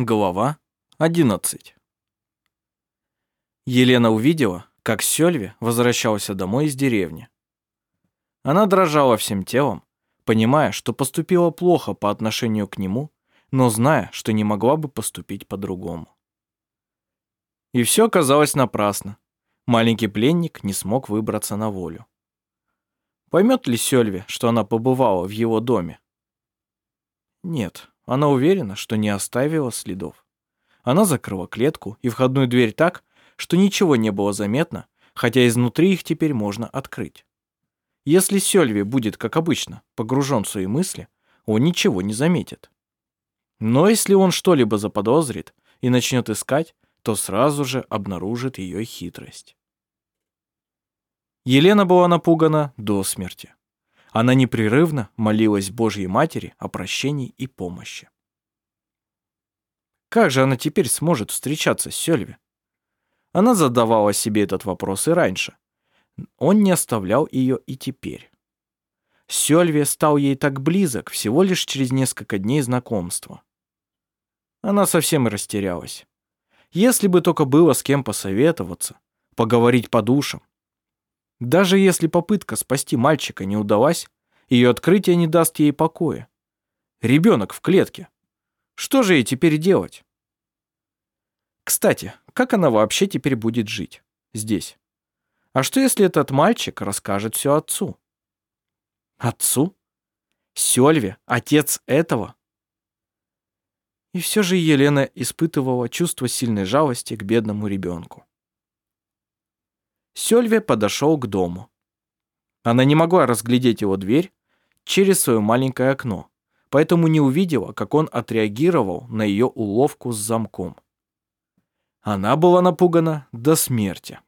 Глава 11 Елена увидела, как Сёльви возвращался домой из деревни. Она дрожала всем телом, понимая, что поступила плохо по отношению к нему, но зная, что не могла бы поступить по-другому. И все оказалось напрасно. Маленький пленник не смог выбраться на волю. Поймет ли Сёльви, что она побывала в его доме? Нет, она уверена, что не оставила следов. Она закрыла клетку и входную дверь так, что ничего не было заметно, хотя изнутри их теперь можно открыть. Если Сёльви будет, как обычно, погружен в свои мысли, он ничего не заметит. Но если он что-либо заподозрит и начнет искать, то сразу же обнаружит ее хитрость. Елена была напугана до смерти. Она непрерывно молилась Божьей Матери о прощении и помощи. Как же она теперь сможет встречаться с Сёльви? Она задавала себе этот вопрос и раньше. Он не оставлял ее и теперь. Сёльви стал ей так близок всего лишь через несколько дней знакомства. Она совсем растерялась. Если бы только было с кем посоветоваться, поговорить по душам, даже если попытка спасти мальчика не удалась, ее открытие не даст ей покоя. Ребенок в клетке. Что же ей теперь делать? Кстати, как она вообще теперь будет жить? Здесь. А что, если этот мальчик расскажет все отцу? Отцу? Сёльве, отец этого? И все же Елена испытывала чувство сильной жалости к бедному ребенку. Сёльве подошел к дому. Она не могла разглядеть его дверь через свое маленькое окно, поэтому не увидела, как он отреагировал на ее уловку с замком. Она была напугана до смерти.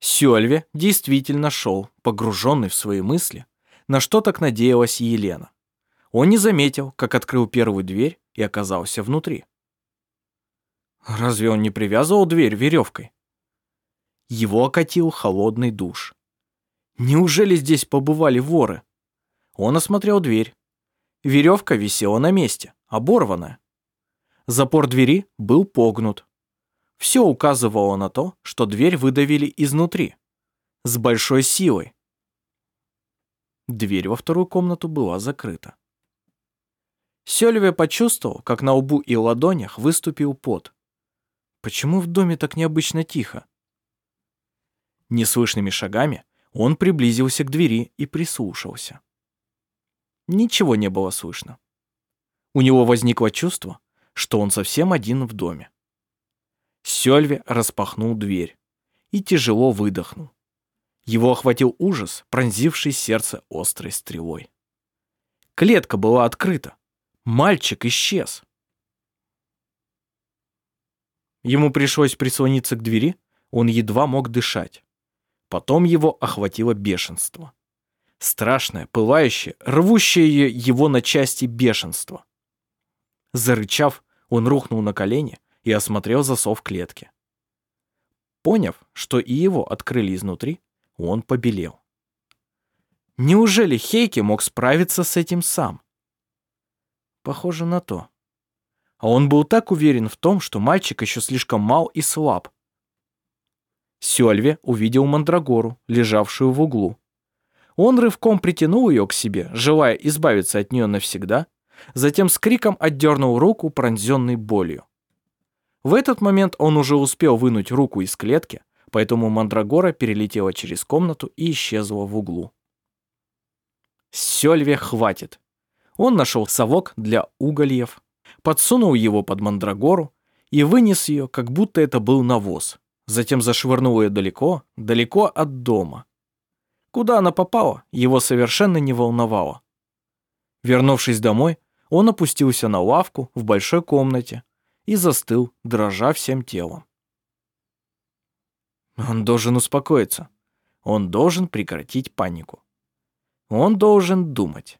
Сёльве действительно шел, погруженный в свои мысли, на что так надеялась Елена. Он не заметил, как открыл первую дверь и оказался внутри. Разве он не привязывал дверь веревкой? Его окатил холодный душ. Неужели здесь побывали воры? Он осмотрел дверь. Веревка висела на месте, оборванная. Запор двери был погнут. Все указывало на то, что дверь выдавили изнутри, с большой силой. Дверь во вторую комнату была закрыта. Сёльве почувствовал, как на лбу и ладонях выступил пот. Почему в доме так необычно тихо? Неслышными шагами он приблизился к двери и прислушался. Ничего не было слышно. У него возникло чувство, что он совсем один в доме. Сёльве распахнул дверь и тяжело выдохнул. Его охватил ужас, пронзивший сердце острой стрелой. Клетка была открыта. Мальчик исчез. Ему пришлось прислониться к двери, он едва мог дышать. Потом его охватило бешенство. Страшное, пылающее, рвущее его на части бешенство. Зарычав, он рухнул на колени и осмотрел засов клетки. Поняв, что и его открыли изнутри, он побелел. Неужели Хейки мог справиться с этим сам? Похоже на то. А он был так уверен в том, что мальчик еще слишком мал и слаб. Сёльве увидел Мандрагору, лежавшую в углу. Он рывком притянул ее к себе, желая избавиться от нее навсегда, затем с криком отдернул руку, пронзенной болью. В этот момент он уже успел вынуть руку из клетки, поэтому Мандрагора перелетела через комнату и исчезла в углу. Сёльве хватит. Он нашел совок для угольев, подсунул его под мандрагору и вынес ее, как будто это был навоз. Затем зашвырнул ее далеко, далеко от дома. Куда она попала, его совершенно не волновало. Вернувшись домой, он опустился на лавку в большой комнате и застыл, дрожа всем телом. Он должен успокоиться. Он должен прекратить панику. Он должен думать.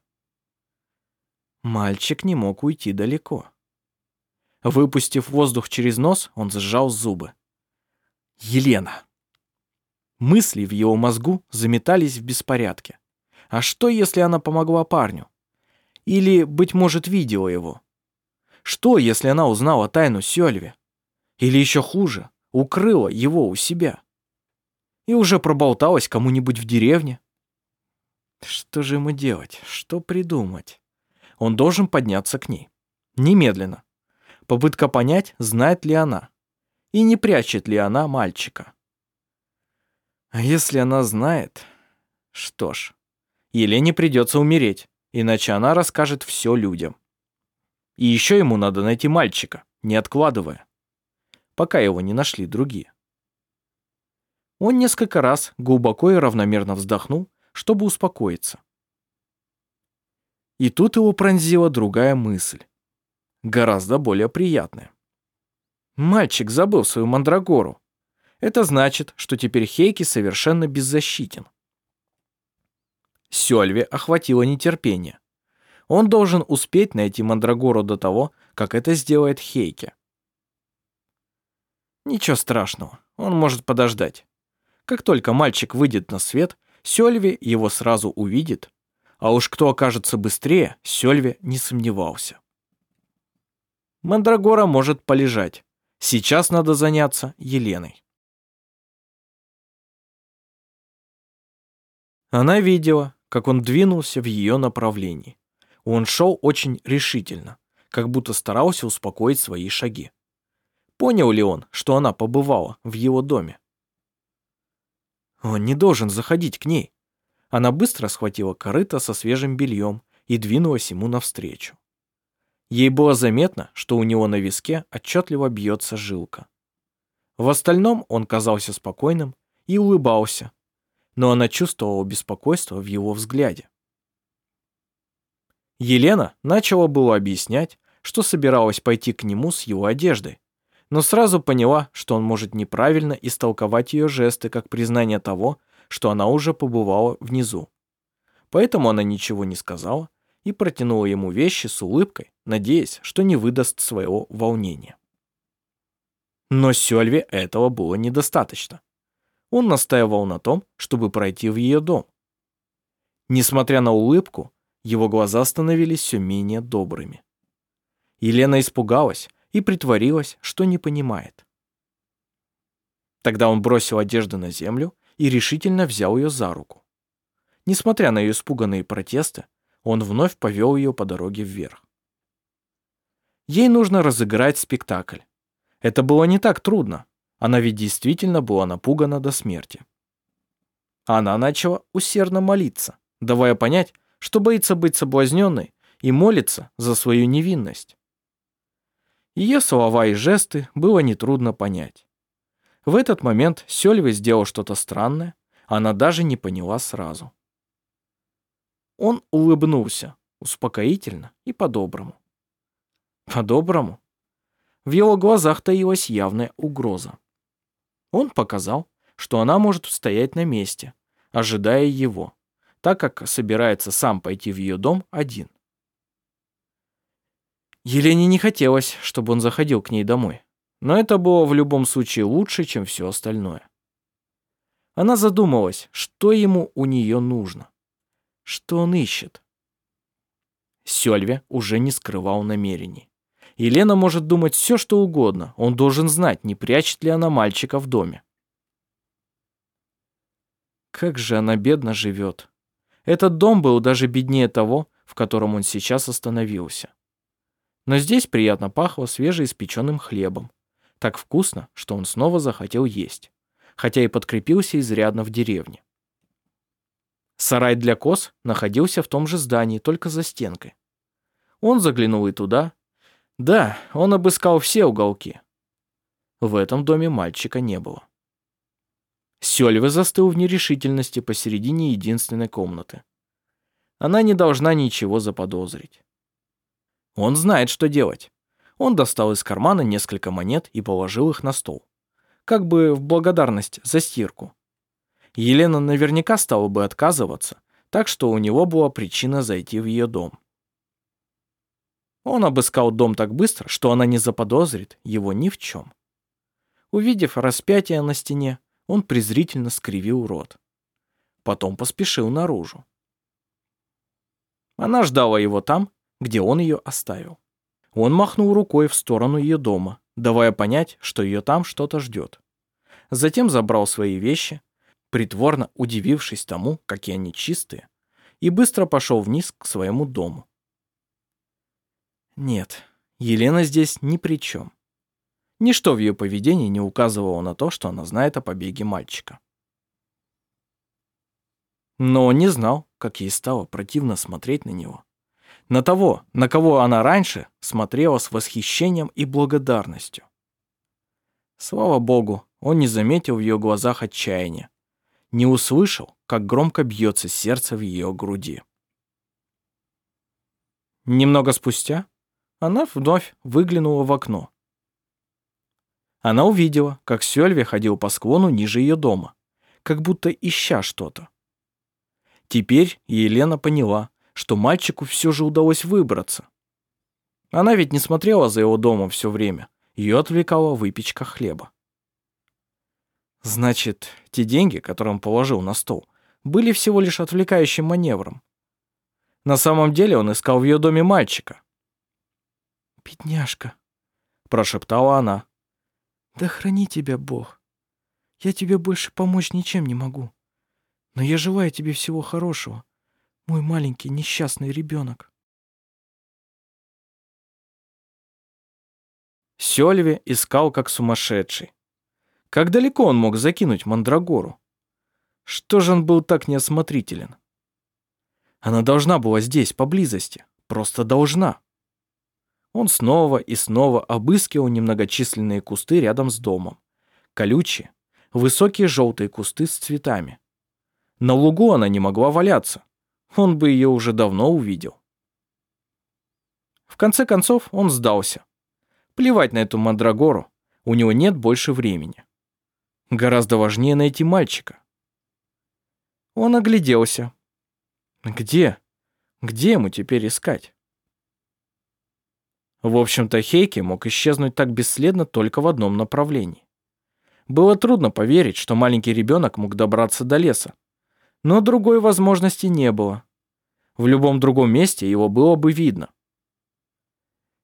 Мальчик не мог уйти далеко. Выпустив воздух через нос, он сжал зубы. Елена. Мысли в его мозгу заметались в беспорядке. А что, если она помогла парню? Или, быть может, видела его? Что, если она узнала тайну Сёльве? Или еще хуже, укрыла его у себя? И уже проболталась кому-нибудь в деревне? Что же ему делать? Что придумать? Он должен подняться к ней. Немедленно. Попытка понять, знает ли она. И не прячет ли она мальчика. А если она знает... Что ж, Елене придется умереть, иначе она расскажет все людям. И еще ему надо найти мальчика, не откладывая, пока его не нашли другие. Он несколько раз глубоко и равномерно вздохнул, чтобы успокоиться. И тут его пронзила другая мысль, гораздо более приятная. Мальчик забыл свою мандрагору. Это значит, что теперь Хейки совершенно беззащитен. Сёльве охватило нетерпение. Он должен успеть найти Мандрагору до того, как это сделает Хейке. Ничего страшного, он может подождать. Как только мальчик выйдет на свет, Сёльве его сразу увидит, а уж кто окажется быстрее, Сёльве не сомневался. Мандрагора может полежать. Сейчас надо заняться Еленой. Она видела, как он двинулся в ее направлении. Он шел очень решительно, как будто старался успокоить свои шаги. Понял ли он, что она побывала в его доме? Он не должен заходить к ней. Она быстро схватила корыто со свежим бельем и двинулась ему навстречу. Ей было заметно, что у него на виске отчетливо бьется жилка. В остальном он казался спокойным и улыбался, но она чувствовала беспокойство в его взгляде. Елена начала было объяснять, что собиралась пойти к нему с его одеждой, но сразу поняла, что он может неправильно истолковать ее жесты как признание того, что она уже побывала внизу. Поэтому она ничего не сказала и протянула ему вещи с улыбкой, надеясь, что не выдаст своего волнения. Но Сёльве этого было недостаточно он настаивал на том, чтобы пройти в ее дом. Несмотря на улыбку, его глаза становились все менее добрыми. Елена испугалась и притворилась, что не понимает. Тогда он бросил одежду на землю и решительно взял ее за руку. Несмотря на ее испуганные протесты, он вновь повел ее по дороге вверх. Ей нужно разыграть спектакль. Это было не так трудно, она ведь действительно была напугана до смерти. Она начала усердно молиться, давая понять, что боится быть соблазненной и молится за свою невинность. Ее слова и жесты было нетрудно понять. В этот момент Сёльве сделал что-то странное, она даже не поняла сразу. Он улыбнулся, успокоительно и по-доброму. По-доброму? В его глазах таилась явная угроза. Он показал, что она может стоять на месте, ожидая его, так как собирается сам пойти в ее дом один. Елене не хотелось, чтобы он заходил к ней домой, но это было в любом случае лучше, чем все остальное. Она задумалась, что ему у нее нужно, что он ищет. Сёльве уже не скрывал намерений. Елена может думать все, что угодно. Он должен знать, не прячет ли она мальчика в доме. Как же она бедно живет. Этот дом был даже беднее того, в котором он сейчас остановился. Но здесь приятно пахло свежеиспеченным хлебом. Так вкусно, что он снова захотел есть, хотя и подкрепился изрядно в деревне. Сарай для коз находился в том же здании, только за стенкой. Он заглянул и туда, да, он обыскал все уголки. В этом доме мальчика не было. Сёльва застыл в нерешительности посередине единственной комнаты. Она не должна ничего заподозрить. Он знает, что делать. Он достал из кармана несколько монет и положил их на стол. Как бы в благодарность за стирку. Елена наверняка стала бы отказываться, так что у него была причина зайти в ее дом. Он обыскал дом так быстро, что она не заподозрит его ни в чем. Увидев распятие на стене, он презрительно скривил рот. Потом поспешил наружу. Она ждала его там, где он ее оставил. Он махнул рукой в сторону ее дома, давая понять, что ее там что-то ждет. Затем забрал свои вещи, притворно удивившись тому, какие они чистые, и быстро пошел вниз к своему дому. Нет, Елена здесь ни при чем. Ничто в ее поведении не указывало на то, что она знает о побеге мальчика. Но он не знал, как ей стало противно смотреть на него. На того, на кого она раньше смотрела с восхищением и благодарностью. Слава богу, он не заметил в ее глазах отчаяния, не услышал, как громко бьется сердце в ее груди. Немного спустя она вновь выглянула в окно. Она увидела, как Сёльве ходил по склону ниже ее дома, как будто ища что-то. Теперь Елена поняла, что мальчику все же удалось выбраться. Она ведь не смотрела за его домом все время, ее отвлекала выпечка хлеба. Значит, те деньги, которые он положил на стол, были всего лишь отвлекающим маневром. На самом деле он искал в ее доме мальчика. «Бедняжка», — прошептала она. «Да храни тебя Бог. Я тебе больше помочь ничем не могу. Но я желаю тебе всего хорошего, мой маленький несчастный ребенок». Сёльве искал как сумасшедший. Как далеко он мог закинуть Мандрагору? Что же он был так неосмотрителен? Она должна была здесь, поблизости. Просто должна. Он снова и снова обыскивал немногочисленные кусты рядом с домом. Колючие, высокие желтые кусты с цветами. На лугу она не могла валяться. Он бы ее уже давно увидел. В конце концов он сдался. Плевать на эту мандрагору, у него нет больше времени. Гораздо важнее найти мальчика. Он огляделся. Где? Где ему теперь искать? В общем-то, Хейки мог исчезнуть так бесследно только в одном направлении. Было трудно поверить, что маленький ребенок мог добраться до леса. Но другой возможности не было. В любом другом месте его было бы видно.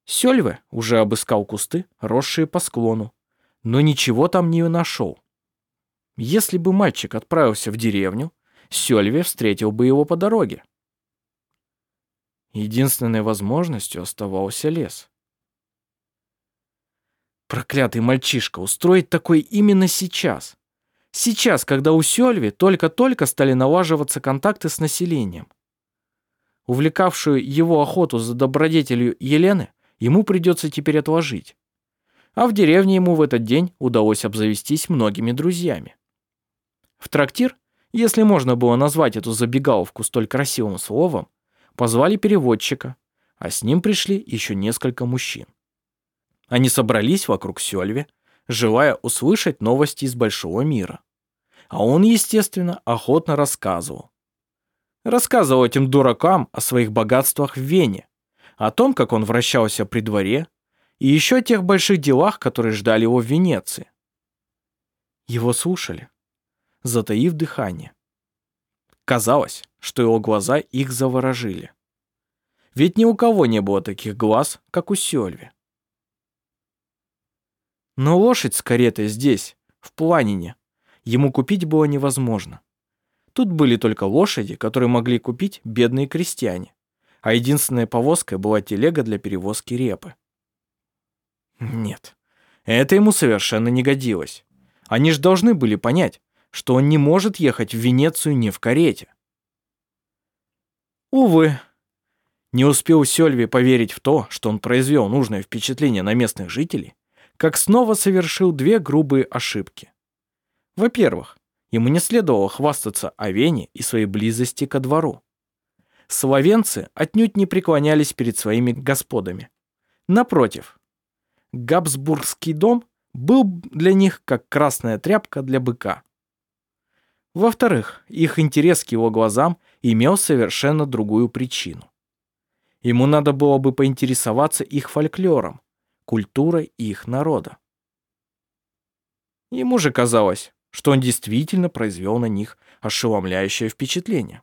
Сёльве уже обыскал кусты, росшие по склону, но ничего там не нашел. Если бы мальчик отправился в деревню, Сёльве встретил бы его по дороге. Единственной возможностью оставался лес. Проклятый мальчишка, устроить такой именно сейчас. Сейчас, когда у Сёльви только-только стали налаживаться контакты с населением. Увлекавшую его охоту за добродетелью Елены ему придется теперь отложить. А в деревне ему в этот день удалось обзавестись многими друзьями. В трактир, если можно было назвать эту забегаловку столь красивым словом, позвали переводчика, а с ним пришли еще несколько мужчин. Они собрались вокруг Сёльве, желая услышать новости из большого мира. А он, естественно, охотно рассказывал. Рассказывал этим дуракам о своих богатствах в Вене, о том, как он вращался при дворе, и еще о тех больших делах, которые ждали его в Венеции. Его слушали, затаив дыхание. Казалось, что его глаза их заворожили. Ведь ни у кого не было таких глаз, как у Сёльви. Но лошадь с каретой здесь, в Планине, ему купить было невозможно. Тут были только лошади, которые могли купить бедные крестьяне а единственной повозкой была телега для перевозки репы. Нет, это ему совершенно не годилось. Они же должны были понять, что он не может ехать в Венецию не в карете. Увы, не успел Сёльви поверить в то, что он произвел нужное впечатление на местных жителей, как снова совершил две грубые ошибки. Во-первых, ему не следовало хвастаться о Вене и своей близости ко двору. Словенцы отнюдь не преклонялись перед своими господами. Напротив, Габсбургский дом был для них как красная тряпка для быка. Во-вторых, их интерес к его глазам имел совершенно другую причину. Ему надо было бы поинтересоваться их фольклором, культурой их народа. Ему же казалось, что он действительно произвел на них ошеломляющее впечатление.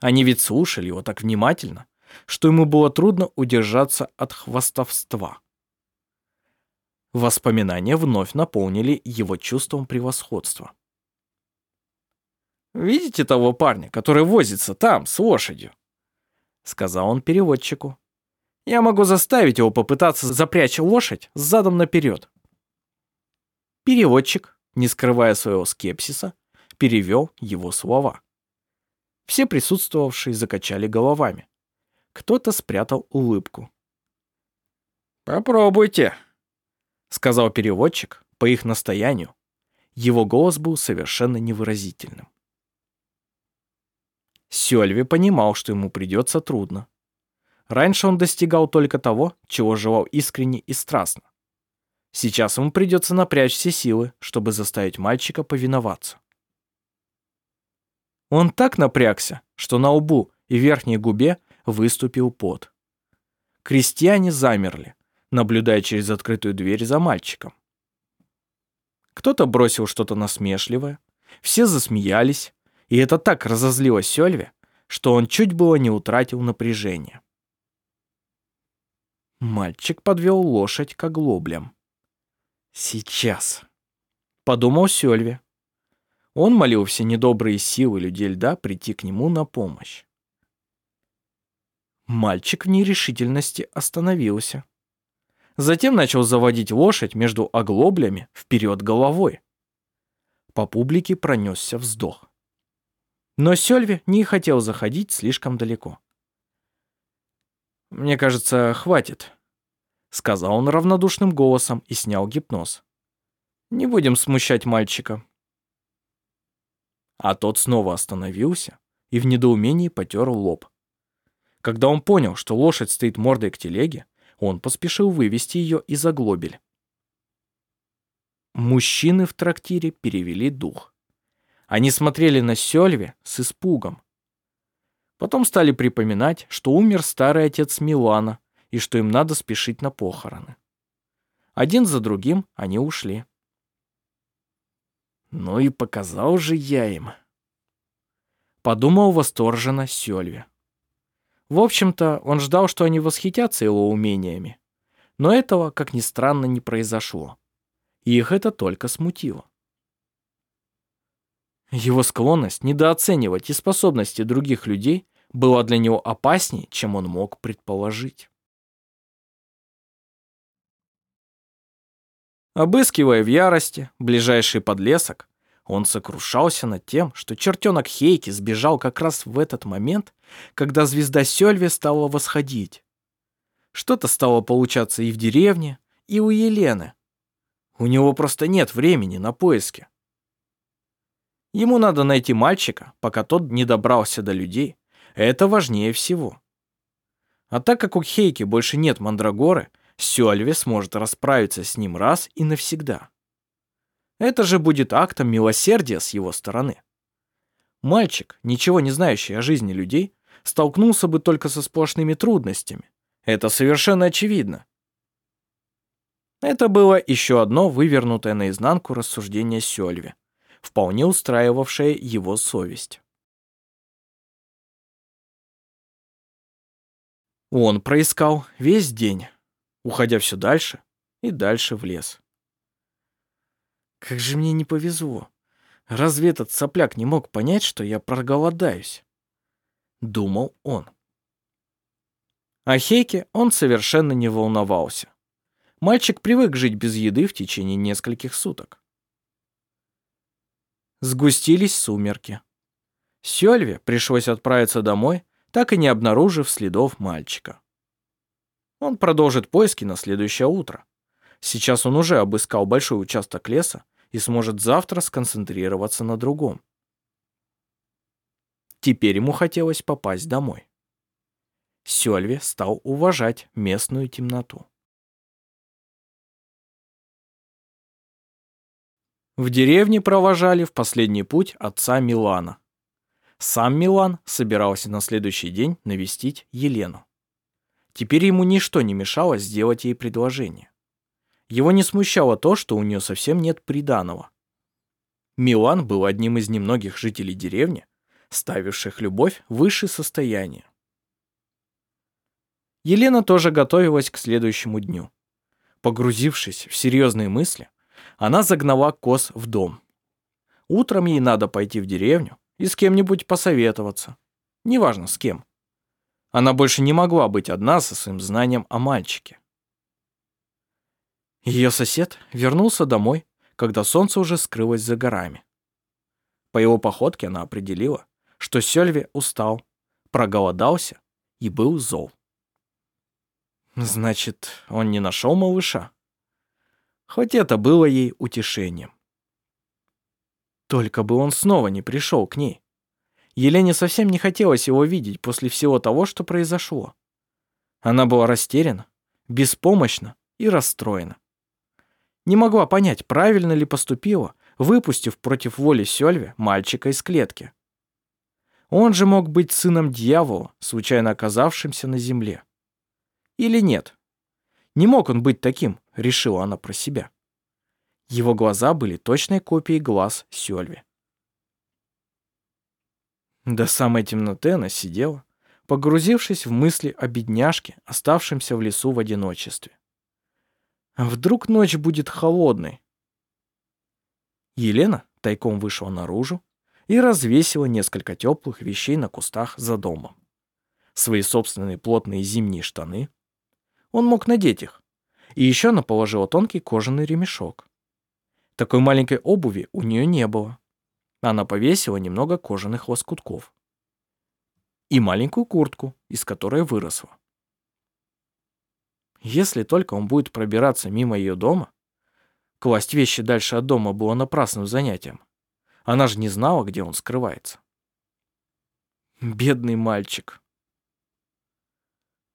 Они ведь слушали его так внимательно, что ему было трудно удержаться от хвастовства. Воспоминания вновь наполнили его чувством превосходства. «Видите того парня, который возится там, с лошадью?» Сказал он переводчику. «Я могу заставить его попытаться запрячь лошадь задом наперед». Переводчик, не скрывая своего скепсиса, перевел его слова. Все присутствовавшие закачали головами. Кто-то спрятал улыбку. «Попробуйте», — сказал переводчик по их настоянию. Его голос был совершенно невыразительным. Сёльви понимал, что ему придется трудно. Раньше он достигал только того, чего желал искренне и страстно. Сейчас ему придется напрячь все силы, чтобы заставить мальчика повиноваться. Он так напрягся, что на лбу и верхней губе выступил пот. Крестьяне замерли, наблюдая через открытую дверь за мальчиком. Кто-то бросил что-то насмешливое, все засмеялись, и это так разозлило Сёльве, что он чуть было не утратил напряжение. Мальчик подвел лошадь к оглоблям. «Сейчас», — подумал Сёльве. Он молил все недобрые силы людей льда прийти к нему на помощь. Мальчик в нерешительности остановился. Затем начал заводить лошадь между оглоблями вперед головой. По публике пронесся вздох. Но Сёльве не хотел заходить слишком далеко. «Мне кажется, хватит», — сказал он равнодушным голосом и снял гипноз. «Не будем смущать мальчика». А тот снова остановился и в недоумении потер лоб. Когда он понял, что лошадь стоит мордой к телеге, он поспешил вывести ее из оглобель. Мужчины в трактире перевели дух. Они смотрели на Сёльве с испугом. Потом стали припоминать, что умер старый отец Милана и что им надо спешить на похороны. Один за другим они ушли. «Ну и показал же я им», — подумал восторженно Сёльве. В общем-то, он ждал, что они восхитятся его умениями. Но этого, как ни странно, не произошло. И их это только смутило. Его склонность недооценивать и способности других людей была для него опаснее, чем он мог предположить. Обыскивая в ярости ближайший подлесок, он сокрушался над тем, что чертенок Хейки сбежал как раз в этот момент, когда звезда Сёльве стала восходить. Что-то стало получаться и в деревне, и у Елены. У него просто нет времени на поиски. Ему надо найти мальчика, пока тот не добрался до людей. Это важнее всего. А так как у Хейки больше нет Мандрагоры, Сёльве сможет расправиться с ним раз и навсегда. Это же будет актом милосердия с его стороны. Мальчик, ничего не знающий о жизни людей, столкнулся бы только со сплошными трудностями. Это совершенно очевидно. Это было еще одно вывернутое наизнанку рассуждение Сёльве вполне устраивавшая его совесть. Он проискал весь день, уходя все дальше и дальше в лес. Как же мне не повезло. Разве этот сопляк не мог понять, что я проголодаюсь? Думал он. О Хейке он совершенно не волновался. Мальчик привык жить без еды в течение нескольких суток. Сгустились сумерки. Сёльве пришлось отправиться домой, так и не обнаружив следов мальчика. Он продолжит поиски на следующее утро. Сейчас он уже обыскал большой участок леса и сможет завтра сконцентрироваться на другом. Теперь ему хотелось попасть домой. Сёльве стал уважать местную темноту. В деревне провожали в последний путь отца Милана. Сам Милан собирался на следующий день навестить Елену. Теперь ему ничто не мешало сделать ей предложение. Его не смущало то, что у нее совсем нет приданого. Милан был одним из немногих жителей деревни, ставивших любовь выше состояния. Елена тоже готовилась к следующему дню. Погрузившись в серьезные мысли, она загнала коз в дом. Утром ей надо пойти в деревню и с кем-нибудь посоветоваться. Неважно с кем. Она больше не могла быть одна со своим знанием о мальчике. Ее сосед вернулся домой, когда солнце уже скрылось за горами. По его походке она определила, что Сёльве устал, проголодался и был зол. Значит, он не нашел малыша? Хоть это было ей утешением. Только бы он снова не пришел к ней. Елене совсем не хотелось его видеть после всего того, что произошло. Она была растеряна, беспомощна и расстроена. Не могла понять, правильно ли поступила, выпустив против воли Сёльве мальчика из клетки. Он же мог быть сыном дьявола, случайно оказавшимся на земле. Или нет? Не мог он быть таким, решила она про себя. Его глаза были точной копией глаз Сёльви. До самой темноты она сидела, погрузившись в мысли о бедняжке, оставшемся в лесу в одиночестве. А вдруг ночь будет холодной? Елена тайком вышла наружу и развесила несколько теплых вещей на кустах за домом. Свои собственные плотные зимние штаны. Он мог надеть их. И еще она положила тонкий кожаный ремешок. Такой маленькой обуви у нее не было. Она повесила немного кожаных лоскутков. И маленькую куртку, из которой выросла. Если только он будет пробираться мимо ее дома, класть вещи дальше от дома было напрасным занятием. Она же не знала, где он скрывается. Бедный мальчик.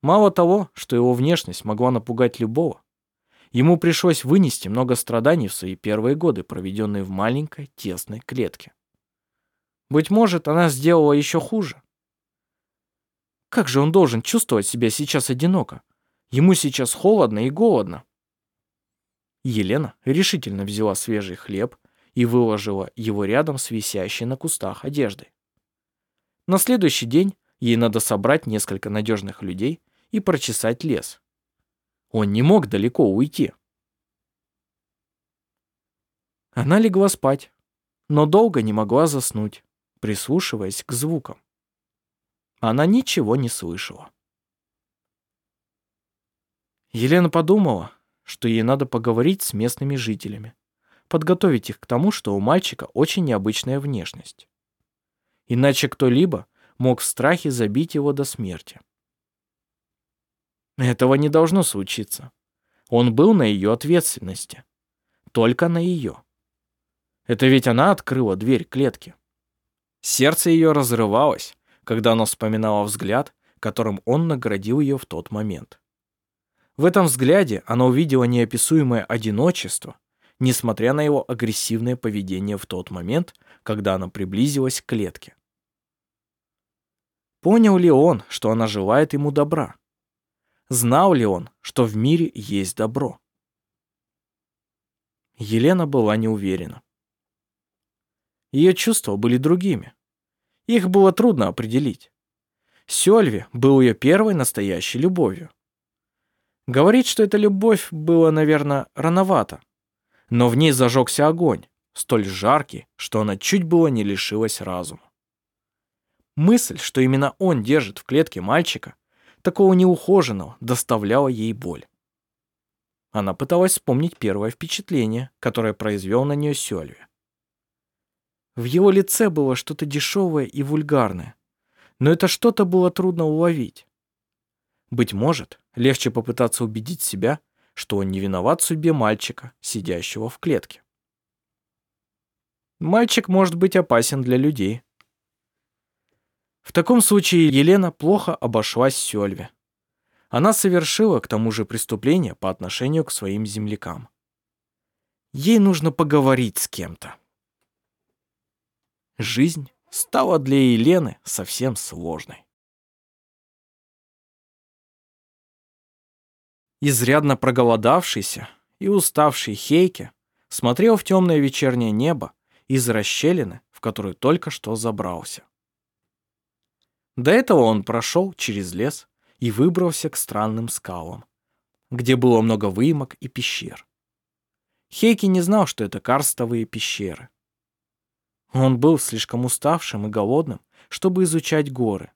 Мало того, что его внешность могла напугать любого, ему пришлось вынести много страданий в свои первые годы, проведенные в маленькой тесной клетке. Быть может, она сделала еще хуже. Как же он должен чувствовать себя сейчас одиноко, Ему сейчас холодно и голодно. Елена решительно взяла свежий хлеб и выложила его рядом с висящей на кустах одеждой. На следующий день ей надо собрать несколько надежных людей и прочесать лес. Он не мог далеко уйти. Она легла спать, но долго не могла заснуть, прислушиваясь к звукам. Она ничего не слышала. Елена подумала, что ей надо поговорить с местными жителями, подготовить их к тому, что у мальчика очень необычная внешность. Иначе кто-либо мог в страхе забить его до смерти. Этого не должно случиться. Он был на ее ответственности. Только на ее. Это ведь она открыла дверь клетки. Сердце ее разрывалось, когда она вспоминала взгляд, которым он наградил ее в тот момент. В этом взгляде она увидела неописуемое одиночество, несмотря на его агрессивное поведение в тот момент, когда она приблизилась к клетке. Понял ли он, что она желает ему добра? Знал ли он, что в мире есть добро? Елена была не уверена. Ее чувства были другими. Их было трудно определить. Сёльви был ее первой настоящей любовью. Говорить, что это любовь, было, наверное, рановато. Но в ней зажегся огонь, столь жаркий, что она чуть было не лишилась разума. Мысль, что именно он держит в клетке мальчика, такого неухоженного, доставляла ей боль. Она пыталась вспомнить первое впечатление, которое произвел на нее Сёльви. В его лице было что-то дешевое и вульгарное, но это что-то было трудно уловить. Быть может, легче попытаться убедить себя, что он не виноват в судьбе мальчика, сидящего в клетке. Мальчик может быть опасен для людей. В таком случае Елена плохо обошлась Сёльве. Она совершила к тому же преступление по отношению к своим землякам. Ей нужно поговорить с кем-то. Жизнь стала для Елены совсем сложной. Изрядно проголодавшийся и уставший Хейке смотрел в темное вечернее небо из расщелины, в которую только что забрался. До этого он прошел через лес и выбрался к странным скалам, где было много выемок и пещер. Хейки не знал, что это карстовые пещеры. Он был слишком уставшим и голодным, чтобы изучать горы.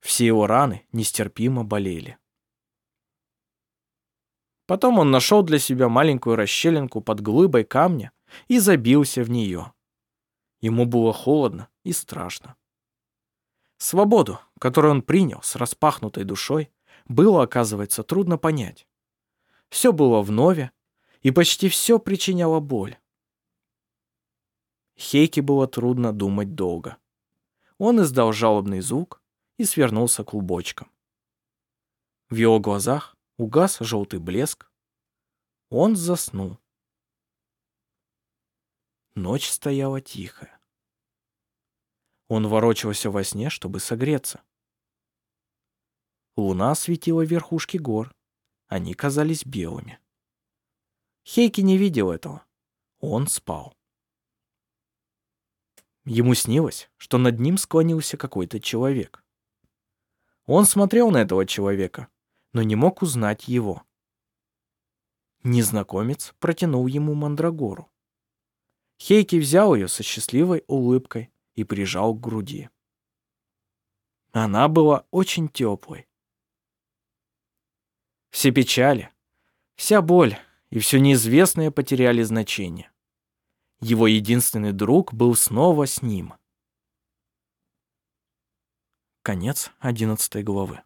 Все его раны нестерпимо болели. Потом он нашел для себя маленькую расщелинку под глыбой камня и забился в нее. Ему было холодно и страшно. Свободу, которую он принял с распахнутой душой, было, оказывается, трудно понять. Все было вновь, и почти все причиняло боль. Хейке было трудно думать долго. Он издал жалобный звук и свернулся клубочком. В его глазах угас желтый блеск. Он заснул. Ночь стояла тихая. Он ворочался во сне, чтобы согреться. Луна светила верхушки гор. Они казались белыми. Хейки не видел этого. Он спал. Ему снилось, что над ним склонился какой-то человек. Он смотрел на этого человека, но не мог узнать его. Незнакомец протянул ему мандрагору. Хейки взял ее со счастливой улыбкой и прижал к груди. Она была очень теплой. Все печали, вся боль и все неизвестное потеряли значение. Его единственный друг был снова с ним. Конец одиннадцатой главы.